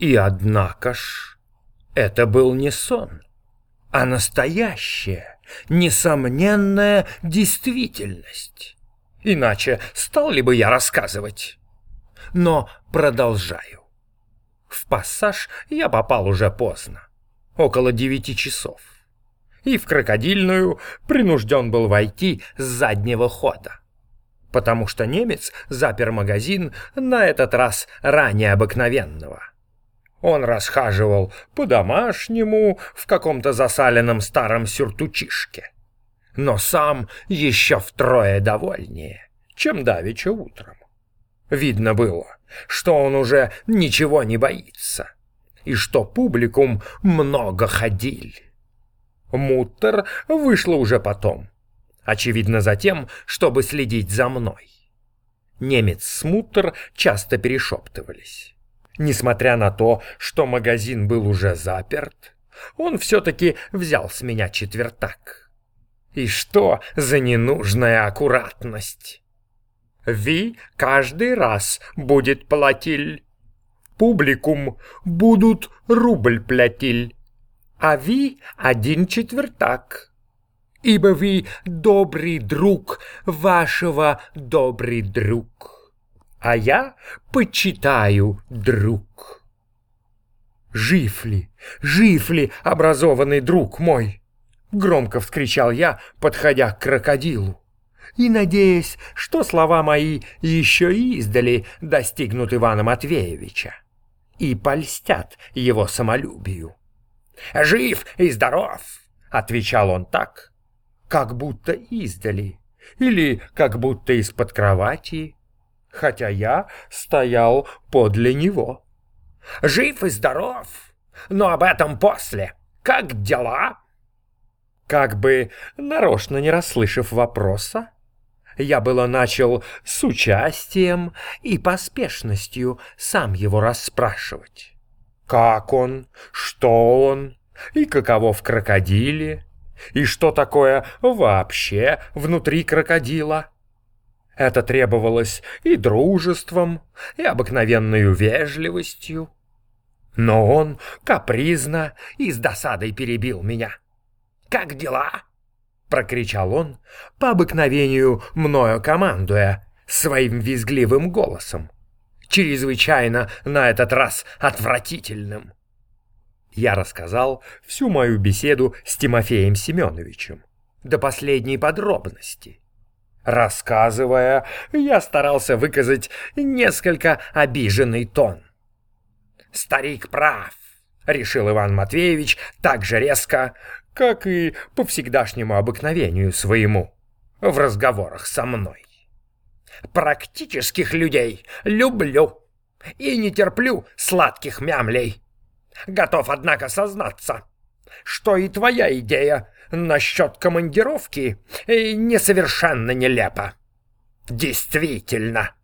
И однако ж, это был не сон, а настоящая, несомненная действительность. Иначе стал ли бы я рассказывать? Но продолжаю. В пассаж я попал уже поздно, около девяти часов. И в крокодильную принужден был войти с заднего хода. Потому что немец запер магазин на этот раз ранее обыкновенного. Он расхаживал по-домашнему в каком-то засаленном старом сюртучишке. Но сам еще втрое довольнее, чем давеча утром. Видно было, что он уже ничего не боится, и что публикум много ходил. Муттер вышла уже потом, очевидно за тем, чтобы следить за мной. Немец с Муттер часто перешептывались. Несмотря на то, что магазин был уже заперт, он все-таки взял с меня четвертак. И что за ненужная аккуратность? Ви каждый раз будет платиль. Публикум будут рубль платиль. А ви один четвертак. Ибо вы добрый друг вашего добрый друг а я почитаю друг. Жив ли, жив ли образованный друг мой? Громко вскричал я, подходя к крокодилу. И надеясь, что слова мои еще издали достигнут Ивана Матвеевича и польстят его самолюбию. «Жив и здоров!» — отвечал он так, как будто издали, или как будто из-под кровати, хотя я стоял подле него. «Жив и здоров, но об этом после. Как дела?» Как бы нарочно не расслышав вопроса, я было начал с участием и поспешностью сам его расспрашивать. Как он, что он, и каково в крокодиле, и что такое вообще внутри крокодила. Это требовалось и дружеством, и обыкновенной вежливостью. Но он капризно и с досадой перебил меня. «Как дела?» — прокричал он, по обыкновению мною командуя, своим визгливым голосом, чрезвычайно на этот раз отвратительным. Я рассказал всю мою беседу с Тимофеем Семеновичем до последней подробности. Рассказывая, я старался выказать несколько обиженный тон. «Старик прав», — решил Иван Матвеевич так же резко, как и по всегдашнему обыкновению своему в разговорах со мной. «Практических людей люблю и не терплю сладких мямлей. Готов, однако, сознаться, что и твоя идея насчет командировки несовершенно нелепо. Действительно,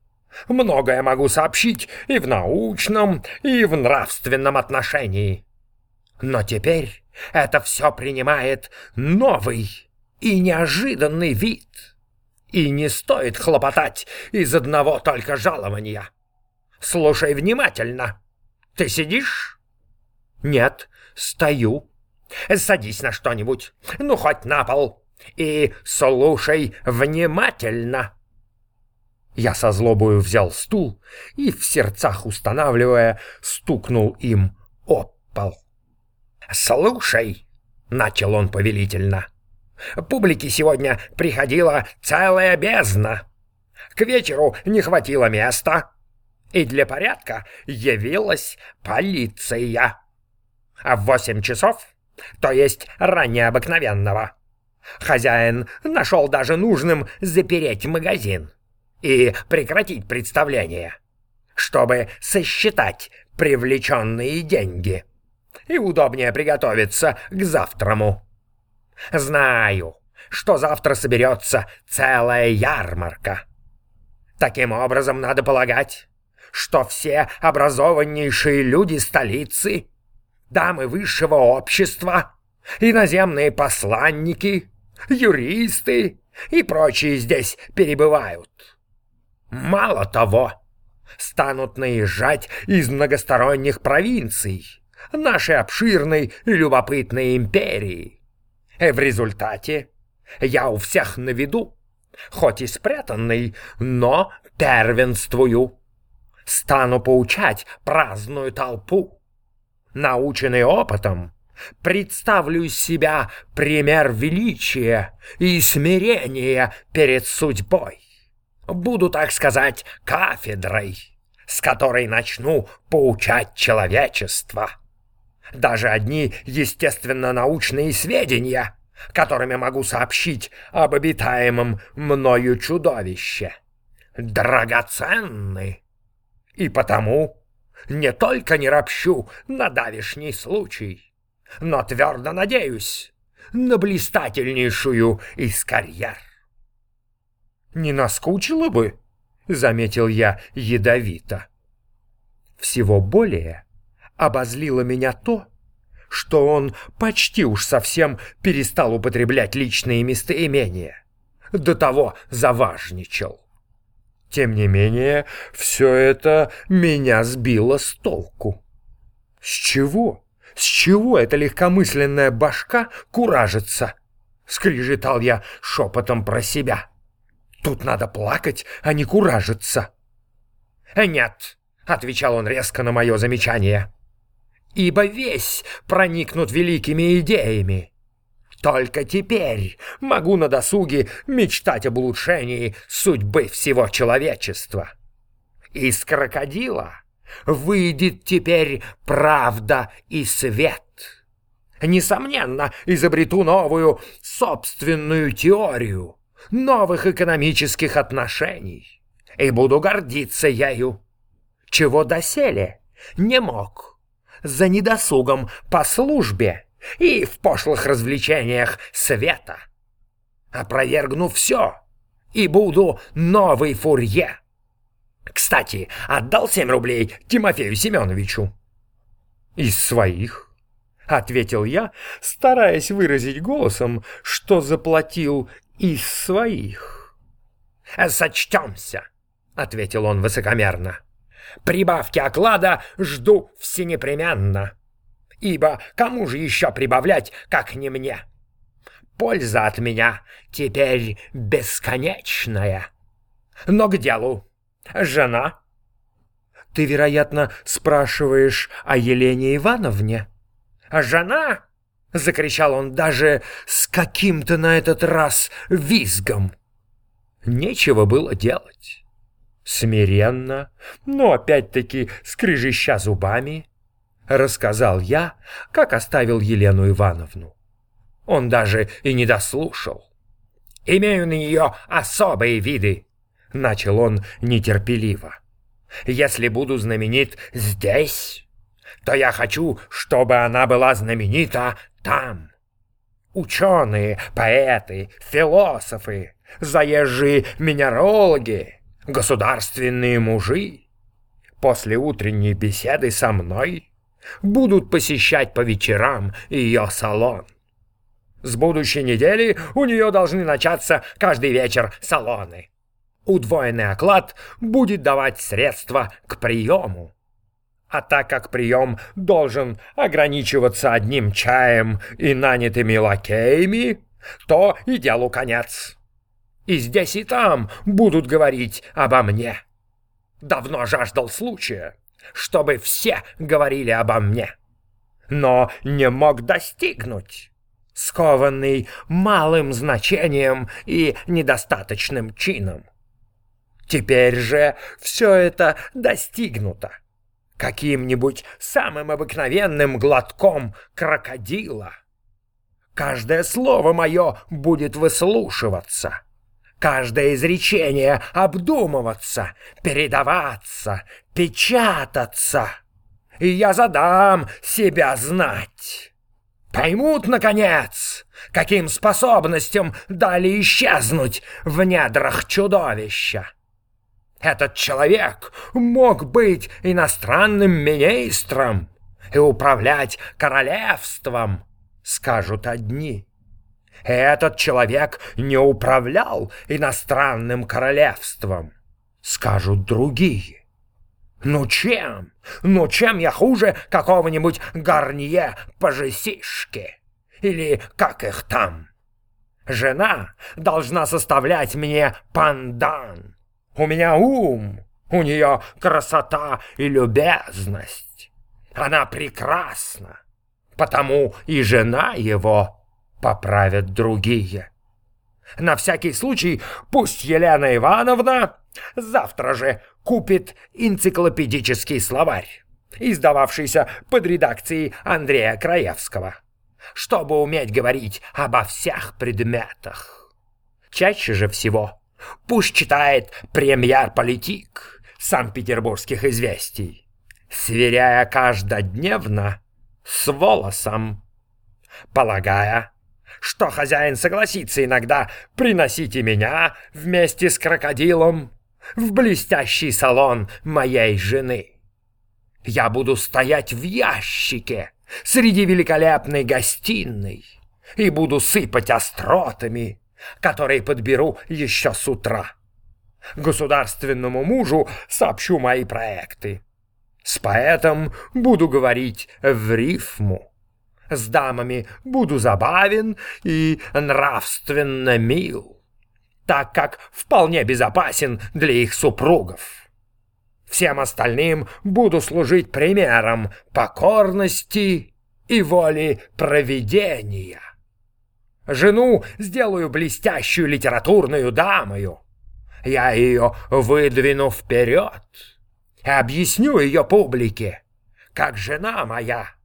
многое могу сообщить и в научном, и в нравственном отношении. Но теперь это все принимает новый и неожиданный вид. И не стоит хлопотать из одного только жалования. Слушай внимательно. Ты сидишь? Нет, стою. Садись на что-нибудь, ну хоть на пол, и слушай внимательно. Я со злобою взял стул и, в сердцах устанавливая, стукнул им об пол. «Слушай!» — начал он повелительно. «Публики сегодня приходила целая бездна. К вечеру не хватило места, и для порядка явилась полиция. А в восемь часов то есть ранее обыкновенного. Хозяин нашел даже нужным запереть магазин и прекратить представление, чтобы сосчитать привлеченные деньги и удобнее приготовиться к завтраму. Знаю, что завтра соберется целая ярмарка. Таким образом, надо полагать, что все образованнейшие люди столицы дамы высшего общества, иноземные посланники, юристы и прочие здесь перебывают. Мало того, станут наезжать из многосторонних провинций нашей обширной и любопытной империи. И в результате я у всех на виду, хоть и спрятанный, но первенствую. Стану поучать праздную толпу. Наученный опытом, представлю себя пример величия и смирения перед судьбой. Буду, так сказать, кафедрой, с которой начну поучать человечество. Даже одни естественно-научные сведения, которыми могу сообщить об обитаемом мною чудовище, драгоценны. И потому не только не ропщу на давишний случай, но твердо надеюсь на блистательнейшую из карьер. «Не наскучило бы?» — заметил я ядовито. Всего более обозлило меня то, что он почти уж совсем перестал употреблять личные местоимения. До того заважничал. Тем не менее, все это меня сбило с толку. С чего? С чего эта легкомысленная башка куражится? Скрежетал я шепотом про себя. Тут надо плакать, а не куражиться. «Нет», — отвечал он резко на мое замечание, «ибо весь проникнут великими идеями. Только теперь могу на досуге мечтать об улучшении судьбы всего человечества. Из крокодила выйдет теперь правда и свет». Несомненно, изобрету новую собственную теорию, новых экономических отношений. И буду гордиться ею. Чего доселе не мог. За недосугом по службе и в пошлых развлечениях света. Опровергну все и буду новый фурье. Кстати, отдал семь рублей Тимофею Семеновичу. Из своих, — ответил я, стараясь выразить голосом, что заплатил из своих. «Сочтемся», — ответил он высокомерно. «Прибавки оклада жду всенепременно, ибо кому же еще прибавлять, как не мне? Польза от меня теперь бесконечная. Но к делу. Жена?» «Ты, вероятно, спрашиваешь о Елене Ивановне?» «Жена?» — закричал он даже с каким-то на этот раз визгом. Нечего было делать. Смиренно, но опять-таки скрежеща зубами, рассказал я, как оставил Елену Ивановну. Он даже и не дослушал. «Имею на нее особые виды», — начал он нетерпеливо. «Если буду знаменит здесь, то я хочу, чтобы она была знаменита там. Ученые, поэты, философы, заезжие минерологи, государственные мужи после утренней беседы со мной будут посещать по вечерам ее салон. С будущей недели у нее должны начаться каждый вечер салоны. Удвоенный оклад будет давать средства к приему. А так как прием должен ограничиваться одним чаем и нанятыми лакеями, то и делу конец. И здесь и там будут говорить обо мне. Давно жаждал случая, чтобы все говорили обо мне. Но не мог достигнуть, скованный малым значением и недостаточным чином. Теперь же все это достигнуто каким-нибудь самым обыкновенным глотком крокодила. Каждое слово мое будет выслушиваться, каждое изречение обдумываться, передаваться, печататься, и я задам себя знать. Поймут, наконец, каким способностям дали исчезнуть в недрах чудовища. Этот человек мог быть иностранным министром и управлять королевством, скажут одни. Этот человек не управлял иностранным королевством, скажут другие. Ну чем? Ну чем я хуже какого-нибудь Гарнье Пожесишки? Или как их там? Жена должна составлять мне пандан. У меня ум, у нее красота и любезность. Она прекрасна, потому и жена его поправят другие. На всякий случай пусть Елена Ивановна завтра же купит энциклопедический словарь, издававшийся под редакцией Андрея Краевского, чтобы уметь говорить обо всех предметах. Чаще же всего пусть читает премьер-политик Санкт-Петербургских известий, сверяя каждодневно с волосом, полагая, что хозяин согласится иногда приносить и меня вместе с крокодилом в блестящий салон моей жены. Я буду стоять в ящике среди великолепной гостиной и буду сыпать остротами, которые подберу еще с утра. Государственному мужу сообщу мои проекты. С поэтом буду говорить в рифму. С дамами буду забавен и нравственно мил, так как вполне безопасен для их супругов. Всем остальным буду служить примером покорности и воли провидения. Жену сделаю блестящую литературную дамою. Я ее выдвину вперед и объясню ее публике, как жена моя —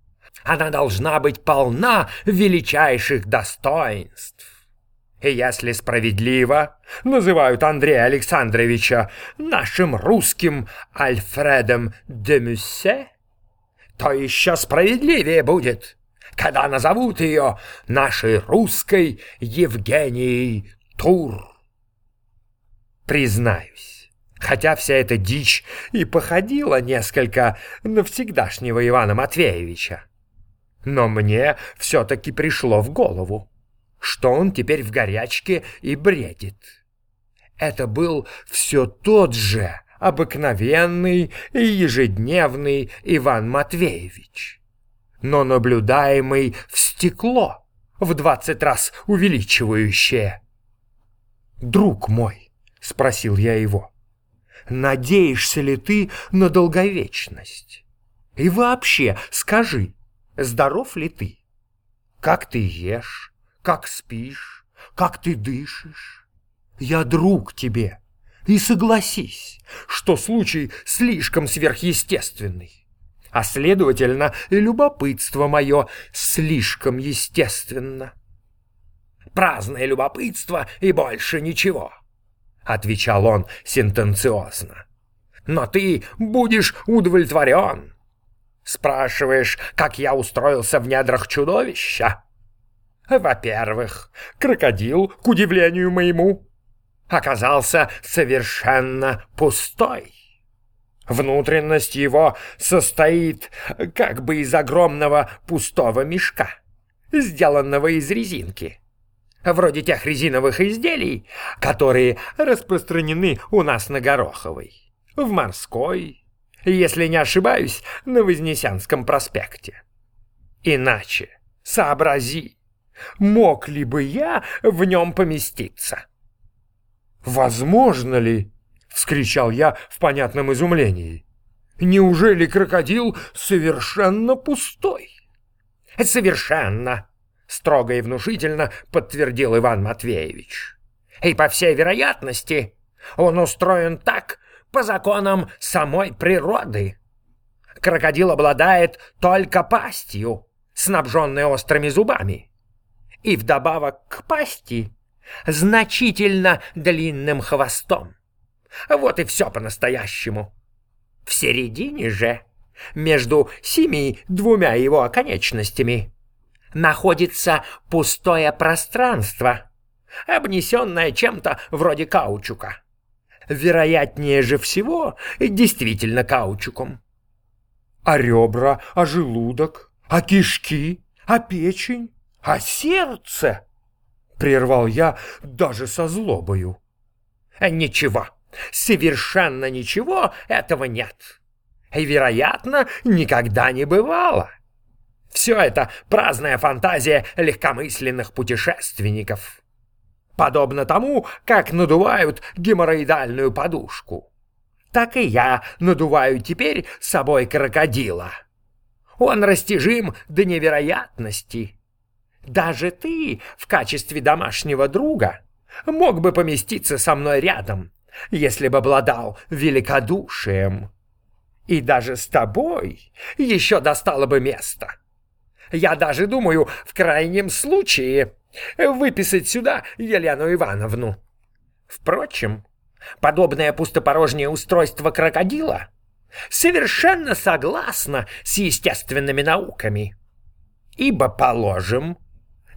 она должна быть полна величайших достоинств. И если справедливо называют Андрея Александровича нашим русским Альфредом де Мюссе, то еще справедливее будет, когда назовут ее нашей русской Евгенией Тур. Признаюсь, хотя вся эта дичь и походила несколько на всегдашнего Ивана Матвеевича, но мне все-таки пришло в голову, что он теперь в горячке и бредит. Это был все тот же обыкновенный и ежедневный Иван Матвеевич, но наблюдаемый в стекло, в двадцать раз увеличивающее. «Друг мой», — спросил я его, — «надеешься ли ты на долговечность? И вообще скажи, здоров ли ты? Как ты ешь? Как спишь? Как ты дышишь? Я друг тебе. И согласись, что случай слишком сверхъестественный. А следовательно, и любопытство мое слишком естественно. Праздное любопытство и больше ничего, — отвечал он сентенциозно. Но ты будешь удовлетворен, Спрашиваешь, как я устроился в недрах чудовища? Во-первых, крокодил, к удивлению моему, оказался совершенно пустой. Внутренность его состоит как бы из огромного пустого мешка, сделанного из резинки. Вроде тех резиновых изделий, которые распространены у нас на Гороховой, в Морской, если не ошибаюсь, на Вознесенском проспекте. Иначе, сообрази, мог ли бы я в нем поместиться? «Возможно ли?» — вскричал я в понятном изумлении. «Неужели крокодил совершенно пустой?» «Совершенно!» — строго и внушительно подтвердил Иван Матвеевич. «И по всей вероятности он устроен так, по законам самой природы. Крокодил обладает только пастью, снабженной острыми зубами. И вдобавок к пасти значительно длинным хвостом. Вот и все по-настоящему. В середине же, между семи двумя его оконечностями, находится пустое пространство, обнесенное чем-то вроде каучука вероятнее же всего, действительно каучуком. А ребра, а желудок, а кишки, а печень, а сердце? Прервал я даже со злобою. Ничего, совершенно ничего этого нет. И, вероятно, никогда не бывало. Все это праздная фантазия легкомысленных путешественников. Подобно тому, как надувают геморроидальную подушку. Так и я надуваю теперь собой крокодила. Он растяжим до невероятности. Даже ты в качестве домашнего друга мог бы поместиться со мной рядом, если бы обладал великодушием. И даже с тобой еще достало бы место. Я даже думаю, в крайнем случае, выписать сюда Елену Ивановну. Впрочем, подобное пустопорожнее устройство крокодила совершенно согласно с естественными науками. Ибо, положим,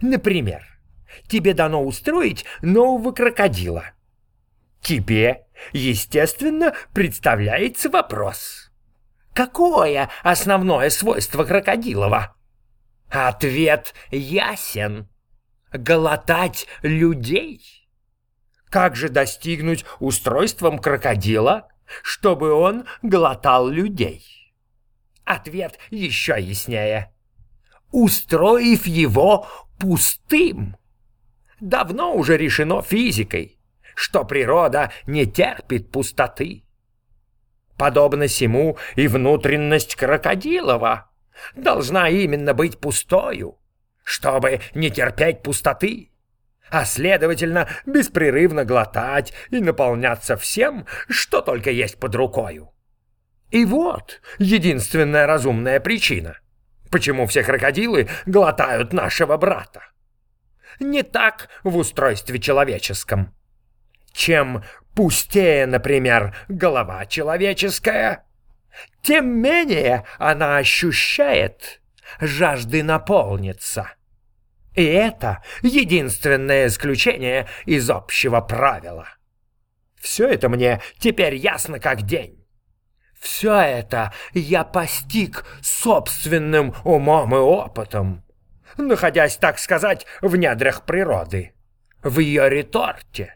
например, тебе дано устроить нового крокодила. Тебе, естественно, представляется вопрос. Какое основное свойство крокодилова? Ответ ясен. Глотать людей. Как же достигнуть устройством крокодила, чтобы он глотал людей? Ответ еще яснее. Устроив его пустым. Давно уже решено физикой, что природа не терпит пустоты. Подобно сему и внутренность крокодилова должна именно быть пустою, чтобы не терпеть пустоты, а следовательно беспрерывно глотать и наполняться всем, что только есть под рукою. И вот единственная разумная причина, почему все крокодилы глотают нашего брата. Не так в устройстве человеческом. Чем пустее, например, голова человеческая, тем менее она ощущает жажды наполниться. И это единственное исключение из общего правила. Все это мне теперь ясно как день. Все это я постиг собственным умом и опытом, находясь, так сказать, в недрах природы, в ее реторте,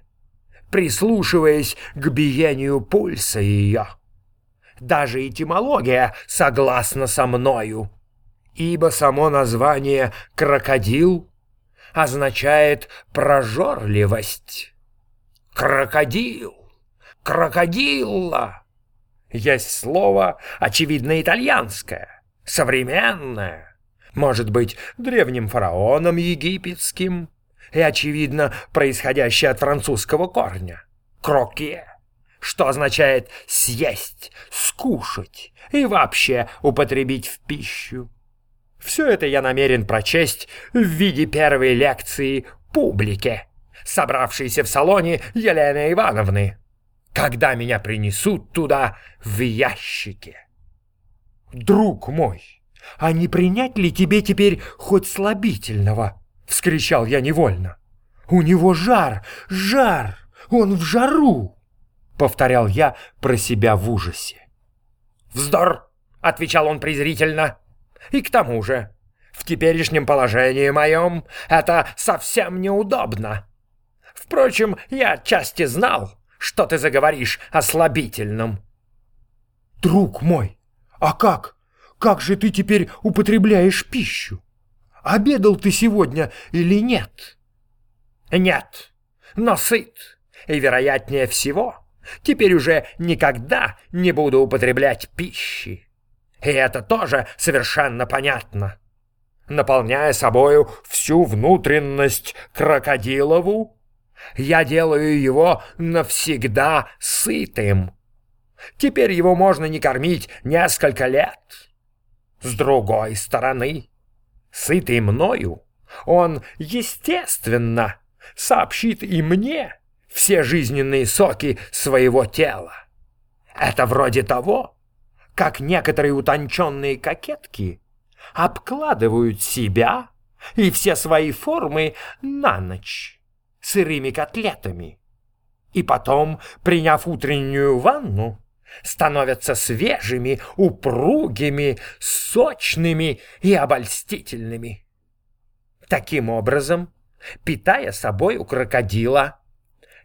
прислушиваясь к биению пульса ее. Даже этимология согласна со мною, ибо само название «крокодил» означает прожорливость. Крокодил, крокодилла есть слово, очевидно, итальянское, современное, может быть, древним фараоном египетским и, очевидно, происходящее от французского корня «кроке», что означает «съесть», «скушать» и вообще употребить в пищу. Все это я намерен прочесть в виде первой лекции публике, собравшейся в салоне Елены Ивановны, когда меня принесут туда в ящике. «Друг мой, а не принять ли тебе теперь хоть слабительного?» — вскричал я невольно. «У него жар, жар, он в жару!» — повторял я про себя в ужасе. «Вздор!» — отвечал он презрительно. «И к тому же, в теперешнем положении моем это совсем неудобно. Впрочем, я отчасти знал, что ты заговоришь о слабительном». «Друг мой, а как? Как же ты теперь употребляешь пищу? Обедал ты сегодня или нет?» «Нет, но сыт, и, вероятнее всего, теперь уже никогда не буду употреблять пищи. И это тоже совершенно понятно. Наполняя собою всю внутренность крокодилову, я делаю его навсегда сытым. Теперь его можно не кормить несколько лет. С другой стороны, сытый мною, он, естественно, сообщит и мне все жизненные соки своего тела. Это вроде того, как некоторые утонченные кокетки обкладывают себя и все свои формы на ночь сырыми котлетами. И потом, приняв утреннюю ванну, становятся свежими, упругими, сочными и обольстительными. Таким образом, питая собой у крокодила,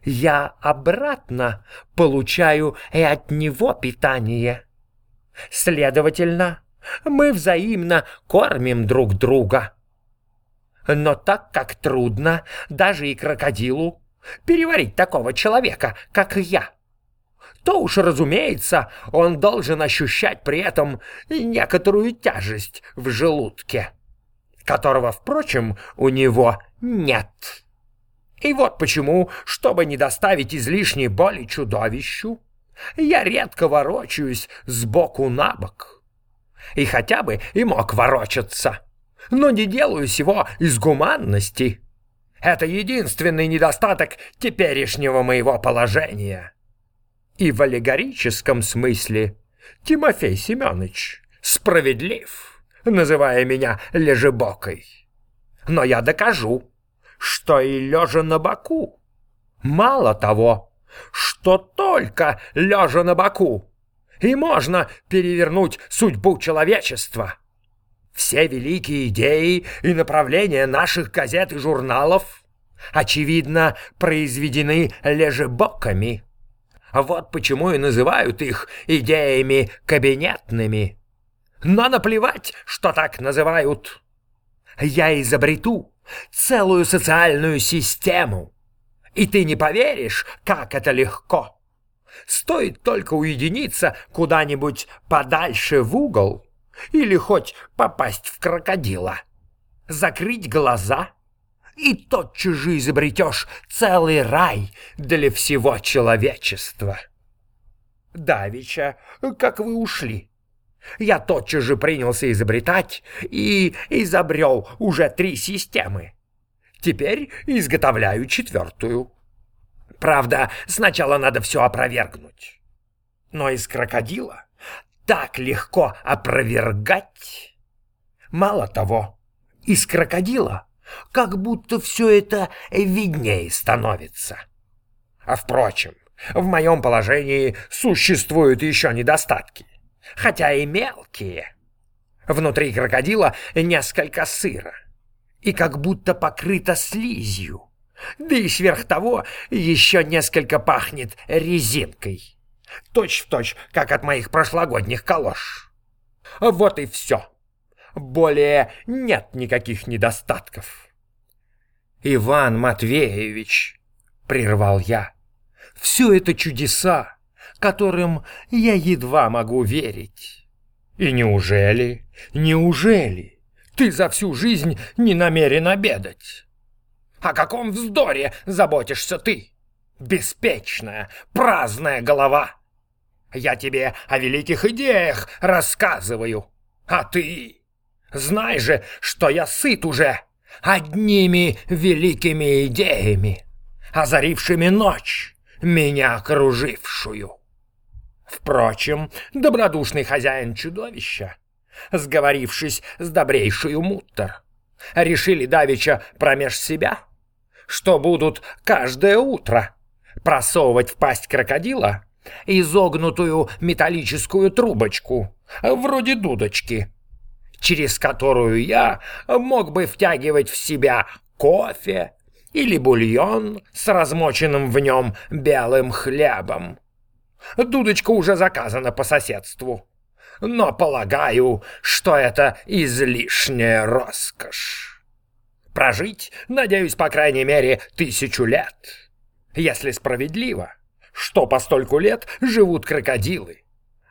я обратно получаю и от него питание. Следовательно, мы взаимно кормим друг друга. Но так как трудно даже и крокодилу переварить такого человека, как я, то уж, разумеется, он должен ощущать при этом некоторую тяжесть в желудке, которого, впрочем, у него нет. И вот почему, чтобы не доставить излишней боли чудовищу, я редко ворочаюсь сбоку на бок. И хотя бы и мог ворочаться, но не делаю сего из гуманности. Это единственный недостаток теперешнего моего положения. И в аллегорическом смысле Тимофей Семенович справедлив, называя меня лежебокой. Но я докажу, что и лежа на боку. Мало того, что только лежа на боку, и можно перевернуть судьбу человечества. Все великие идеи и направления наших газет и журналов, очевидно, произведены лежебоками. Вот почему и называют их идеями кабинетными. Но наплевать, что так называют. Я изобрету целую социальную систему. И ты не поверишь, как это легко. Стоит только уединиться куда-нибудь подальше в угол или хоть попасть в крокодила, закрыть глаза — и тотчас же изобретешь целый рай для всего человечества. Давича, как вы ушли, я тотчас же принялся изобретать и изобрел уже три системы. Теперь изготовляю четвертую. Правда, сначала надо все опровергнуть. Но из крокодила так легко опровергать. Мало того, из крокодила как будто все это виднее становится. А впрочем, в моем положении существуют еще недостатки, хотя и мелкие. Внутри крокодила несколько сыра и как будто покрыто слизью. Да и сверх того еще несколько пахнет резинкой. Точь в точь, как от моих прошлогодних калош. Вот и все. Более нет никаких недостатков. Иван Матвеевич, прервал я, все это чудеса, которым я едва могу верить. И неужели, неужели ты за всю жизнь не намерен обедать? О каком вздоре заботишься ты? Беспечная, праздная голова. Я тебе о великих идеях рассказываю, а ты Знай же, что я сыт уже одними великими идеями, озарившими ночь, меня окружившую. Впрочем, добродушный хозяин чудовища, сговорившись с добрейшую муттер, решили давеча промеж себя, что будут каждое утро просовывать в пасть крокодила изогнутую металлическую трубочку, вроде дудочки, через которую я мог бы втягивать в себя кофе или бульон с размоченным в нем белым хлебом. Дудочка уже заказана по соседству, но полагаю, что это излишняя роскошь. Прожить, надеюсь, по крайней мере, тысячу лет. Если справедливо, что по стольку лет живут крокодилы,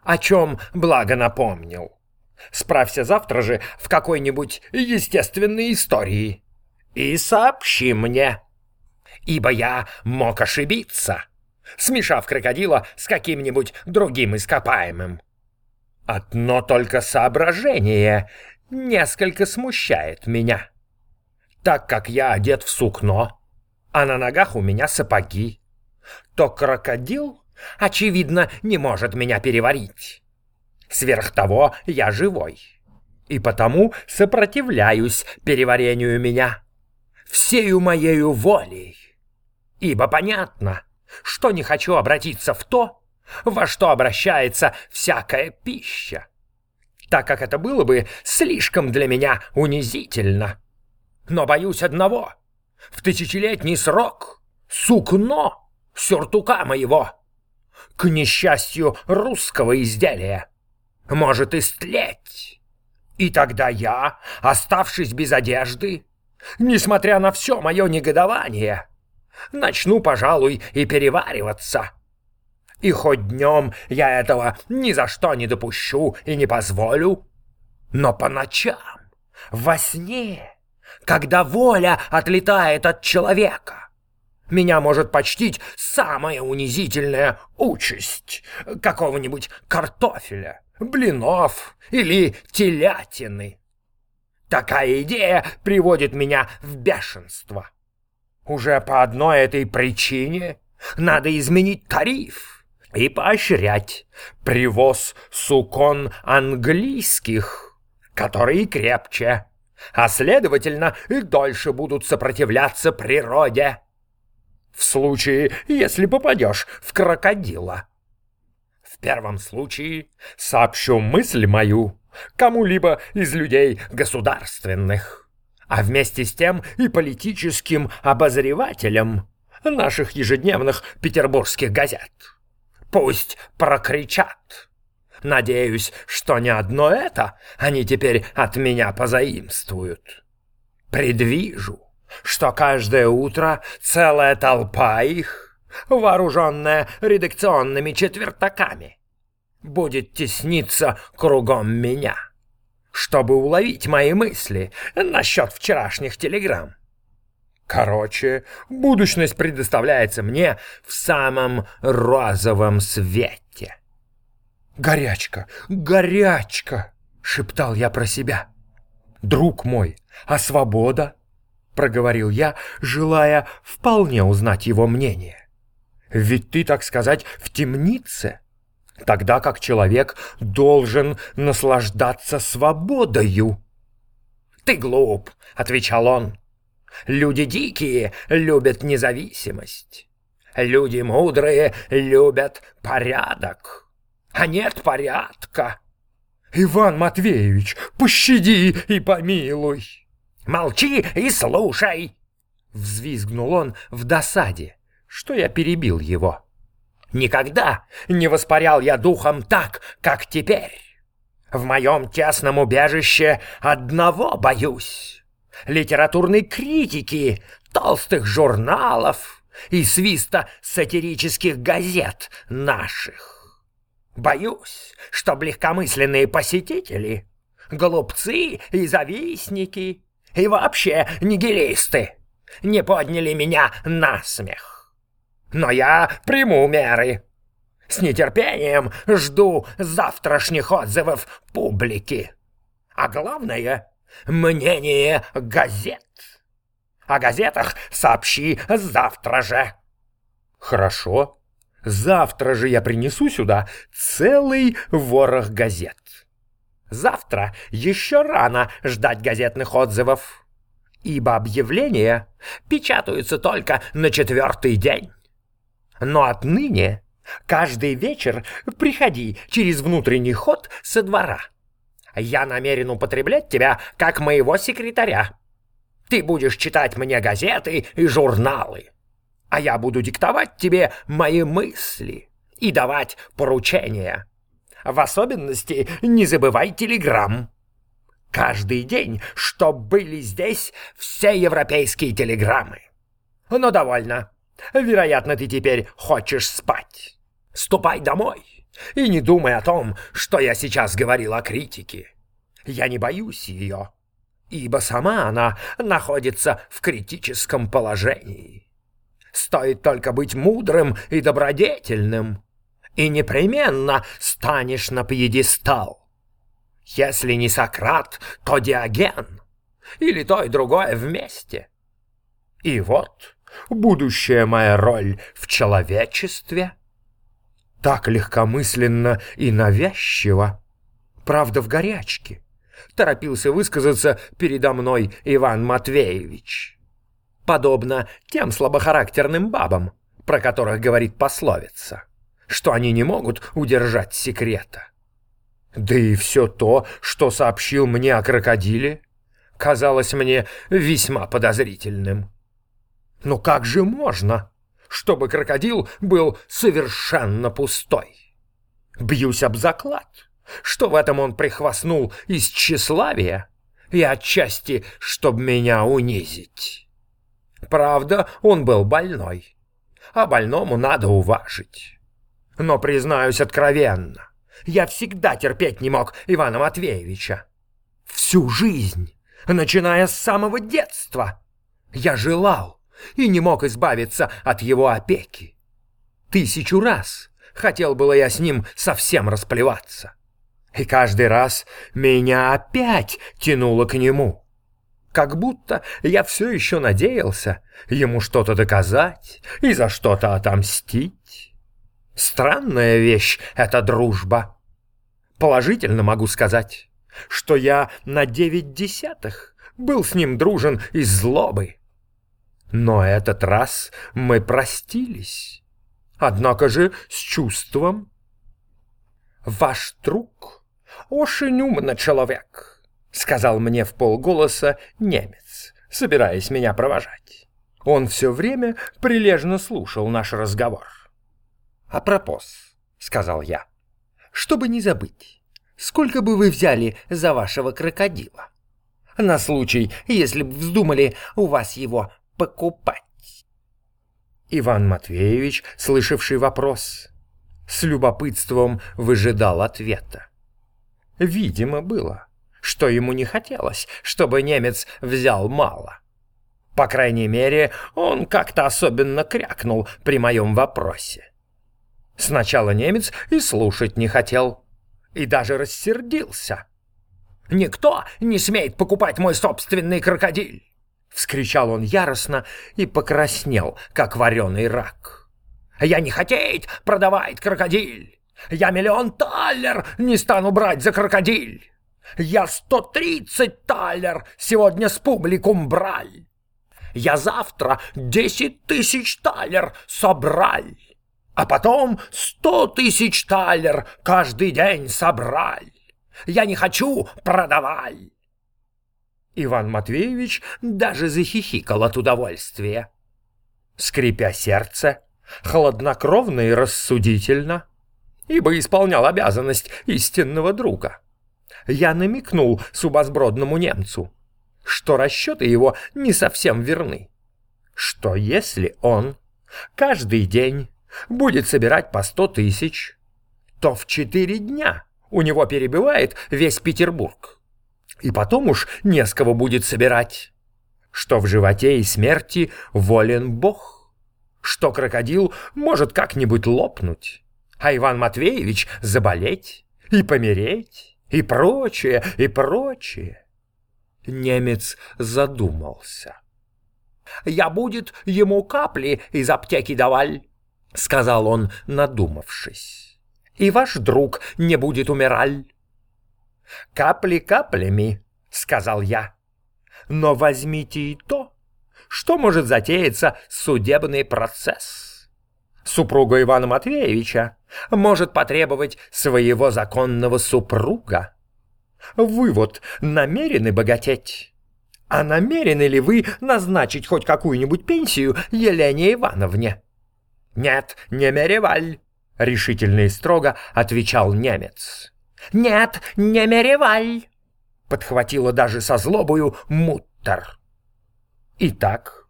о чем благо напомнил. Справься завтра же в какой-нибудь естественной истории и сообщи мне. Ибо я мог ошибиться, смешав крокодила с каким-нибудь другим ископаемым. Одно только соображение несколько смущает меня. Так как я одет в сукно, а на ногах у меня сапоги, то крокодил, очевидно, не может меня переварить. Сверх того, я живой. И потому сопротивляюсь переварению меня. Всею моею волей. Ибо понятно, что не хочу обратиться в то, во что обращается всякая пища. Так как это было бы слишком для меня унизительно. Но боюсь одного. В тысячелетний срок сукно сюртука моего, к несчастью русского изделия, может истлеть. И тогда я, оставшись без одежды, несмотря на все мое негодование, начну, пожалуй, и перевариваться. И хоть днем я этого ни за что не допущу и не позволю, но по ночам, во сне, когда воля отлетает от человека, меня может почтить самая унизительная участь какого-нибудь картофеля, блинов или телятины. Такая идея приводит меня в бешенство. Уже по одной этой причине надо изменить тариф и поощрять привоз сукон английских, которые крепче, а следовательно и дольше будут сопротивляться природе. В случае, если попадешь в крокодила. В первом случае сообщу мысль мою кому-либо из людей государственных, а вместе с тем и политическим обозревателям наших ежедневных петербургских газет. Пусть прокричат. Надеюсь, что не одно это они теперь от меня позаимствуют. Предвижу, что каждое утро целая толпа их, вооруженная редакционными четвертаками, будет тесниться кругом меня, чтобы уловить мои мысли насчет вчерашних телеграмм. Короче, будущность предоставляется мне в самом розовом свете. «Горячка, горячка!» — шептал я про себя. «Друг мой, а свобода?» — проговорил я, желая вполне узнать его мнение. «Ведь ты, так сказать, в темнице, тогда как человек должен наслаждаться свободою». «Ты глуп», — отвечал он. «Люди дикие любят независимость. Люди мудрые любят порядок. А нет порядка». «Иван Матвеевич, пощади и помилуй!» Молчи и слушай!» Взвизгнул он в досаде, что я перебил его. «Никогда не воспарял я духом так, как теперь. В моем тесном убежище одного боюсь. Литературной критики, толстых журналов и свиста сатирических газет наших. Боюсь, что легкомысленные посетители, голубцы и завистники и вообще нигилисты не подняли меня на смех. Но я приму меры. С нетерпением жду завтрашних отзывов публики. А главное — мнение газет. О газетах сообщи завтра же. Хорошо. Завтра же я принесу сюда целый ворох газет. Завтра еще рано ждать газетных отзывов, ибо объявления печатаются только на четвертый день. Но отныне каждый вечер приходи через внутренний ход со двора. Я намерен употреблять тебя как моего секретаря. Ты будешь читать мне газеты и журналы, а я буду диктовать тебе мои мысли и давать поручения. В особенности не забывай телеграмм. Каждый день, чтоб были здесь все европейские телеграммы. Но довольно. Вероятно, ты теперь хочешь спать. Ступай домой и не думай о том, что я сейчас говорил о критике. Я не боюсь ее, ибо сама она находится в критическом положении. Стоит только быть мудрым и добродетельным, и непременно станешь на пьедестал. Если не Сократ, то Диоген, или то и другое вместе. И вот будущая моя роль в человечестве. Так легкомысленно и навязчиво, правда в горячке, торопился высказаться передо мной Иван Матвеевич. Подобно тем слабохарактерным бабам, про которых говорит пословица что они не могут удержать секрета. Да и все то, что сообщил мне о крокодиле, казалось мне весьма подозрительным. Но как же можно, чтобы крокодил был совершенно пустой? Бьюсь об заклад, что в этом он прихвастнул из тщеславия и отчасти, чтоб меня унизить. Правда, он был больной, а больному надо уважить. Но, признаюсь откровенно, я всегда терпеть не мог Ивана Матвеевича. Всю жизнь, начиная с самого детства, я желал и не мог избавиться от его опеки. Тысячу раз хотел было я с ним совсем расплеваться. И каждый раз меня опять тянуло к нему. Как будто я все еще надеялся ему что-то доказать и за что-то отомстить. Странная вещь эта дружба. Положительно могу сказать, что я на девять десятых был с ним дружен из злобы. Но этот раз мы простились, однако же с чувством. Ваш друг «Очень умный человек», — сказал мне в полголоса немец, собираясь меня провожать. Он все время прилежно слушал наш разговор. «А пропос», — сказал я, — «чтобы не забыть, сколько бы вы взяли за вашего крокодила? На случай, если бы вздумали у вас его покупать». Иван Матвеевич, слышавший вопрос, с любопытством выжидал ответа. Видимо было, что ему не хотелось, чтобы немец взял мало. По крайней мере, он как-то особенно крякнул при моем вопросе. Сначала немец и слушать не хотел, и даже рассердился. «Никто не смеет покупать мой собственный крокодиль!» — вскричал он яростно и покраснел, как вареный рак. «Я не хотеть продавать крокодиль! Я миллион таллер не стану брать за крокодиль. Я сто тридцать таллер сегодня с публикум браль. Я завтра десять тысяч таллер собраль. А потом сто тысяч таллер каждый день собраль. Я не хочу продаваль. Иван Матвеевич даже захихикал от удовольствия. Скрипя сердце, хладнокровно и рассудительно, ибо исполнял обязанность истинного друга. Я намекнул субозбродному немцу, что расчеты его не совсем верны. Что если он каждый день будет собирать по сто тысяч, то в четыре дня у него перебивает весь Петербург. И потом уж не с кого будет собирать. Что в животе и смерти волен Бог. Что крокодил может как-нибудь лопнуть а Иван Матвеевич заболеть и помереть, и прочее, и прочее. Немец задумался. «Я будет ему капли из аптеки даваль», — сказал он, надумавшись. «И ваш друг не будет умираль». «Капли каплями», — сказал я. «Но возьмите и то, что может затеяться судебный процесс» супруга Ивана Матвеевича, может потребовать своего законного супруга. Вы вот намерены богатеть? А намерены ли вы назначить хоть какую-нибудь пенсию Елене Ивановне? Нет, не мереваль, решительно и строго отвечал немец. Нет, не мереваль, подхватила даже со злобою Муттер. Итак,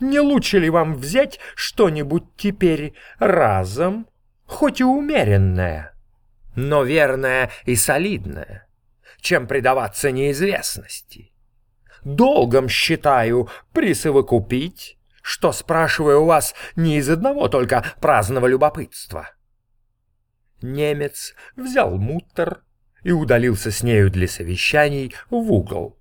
не лучше ли вам взять что-нибудь теперь разом, хоть и умеренное, но верное и солидное, чем предаваться неизвестности? Долгом считаю присовокупить, что спрашиваю у вас не из одного только праздного любопытства. Немец взял муттер и удалился с нею для совещаний в угол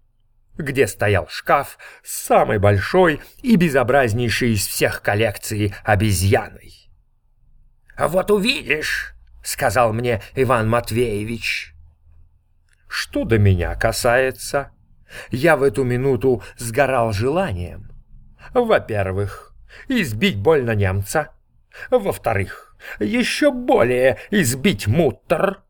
где стоял шкаф с самой большой и безобразнейшей из всех коллекций обезьяной. «А вот увидишь», — сказал мне Иван Матвеевич. Что до меня касается, я в эту минуту сгорал желанием. Во-первых, избить больно немца. Во-вторых, еще более избить муттер.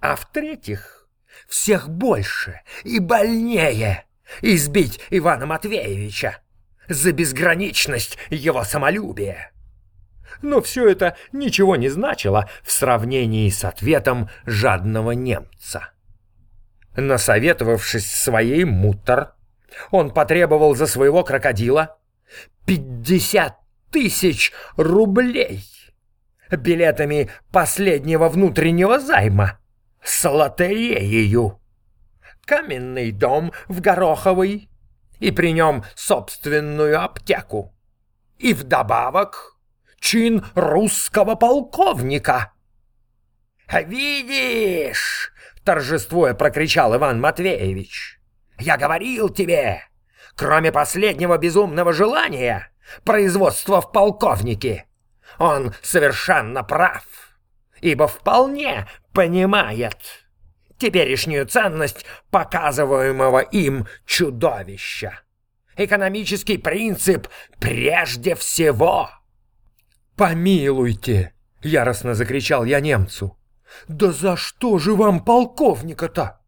А в-третьих, всех больше и больнее избить Ивана Матвеевича за безграничность его самолюбия. Но все это ничего не значило в сравнении с ответом жадного немца. Насоветовавшись своей мутор, он потребовал за своего крокодила пятьдесят тысяч рублей билетами последнего внутреннего займа с лотереей, каменный дом в Гороховой и при нем собственную аптеку. И вдобавок чин русского полковника. «Видишь!» — торжествуя прокричал Иван Матвеевич. «Я говорил тебе, кроме последнего безумного желания, производства в полковнике, он совершенно прав, ибо вполне понимает теперешнюю ценность показываемого им чудовища. Экономический принцип прежде всего. «Помилуйте!» — яростно закричал я немцу. «Да за что же вам полковника-то?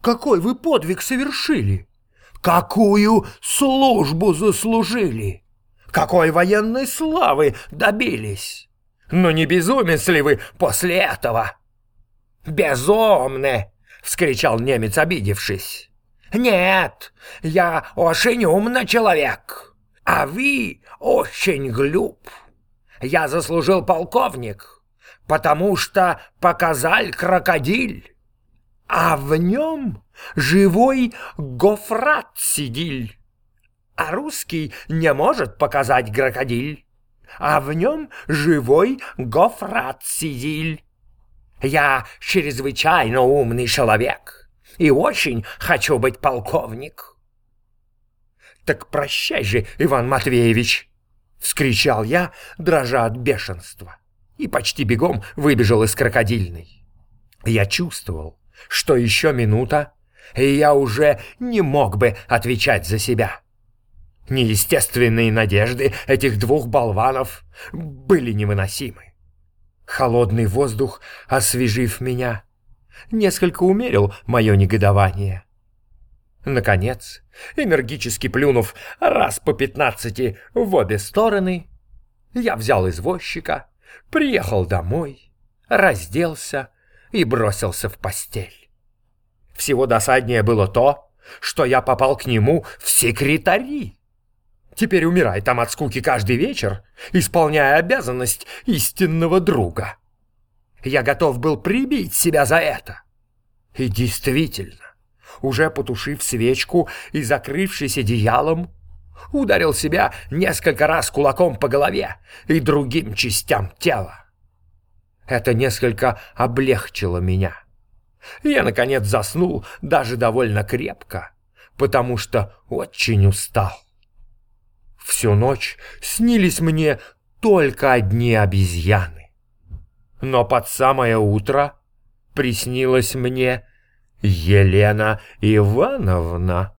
Какой вы подвиг совершили? Какую службу заслужили? Какой военной славы добились? Но не безумец ли вы после этого?» «Безумны!» — вскричал немец, обидевшись. «Нет, я очень умный человек, а вы очень глуп. Я заслужил полковник, потому что показал крокодиль, а в нем живой гофрат сидиль. А русский не может показать крокодиль, а в нем живой гофрат сидиль. Я чрезвычайно умный человек и очень хочу быть полковник. Так прощай же, Иван Матвеевич, вскричал я, дрожа от бешенства, и почти бегом выбежал из крокодильной. Я чувствовал, что еще минута, и я уже не мог бы отвечать за себя. Неестественные надежды этих двух болванов были невыносимы. Холодный воздух, освежив меня, несколько умерил мое негодование. Наконец, энергически плюнув раз по пятнадцати в обе стороны, я взял извозчика, приехал домой, разделся и бросился в постель. Всего досаднее было то, что я попал к нему в секретари. Теперь умирай там от скуки каждый вечер, исполняя обязанность истинного друга. Я готов был прибить себя за это. И действительно, уже потушив свечку и закрывшись одеялом, ударил себя несколько раз кулаком по голове и другим частям тела. Это несколько облегчило меня. Я, наконец, заснул даже довольно крепко, потому что очень устал. Всю ночь снились мне только одни обезьяны. Но под самое утро приснилась мне Елена Ивановна.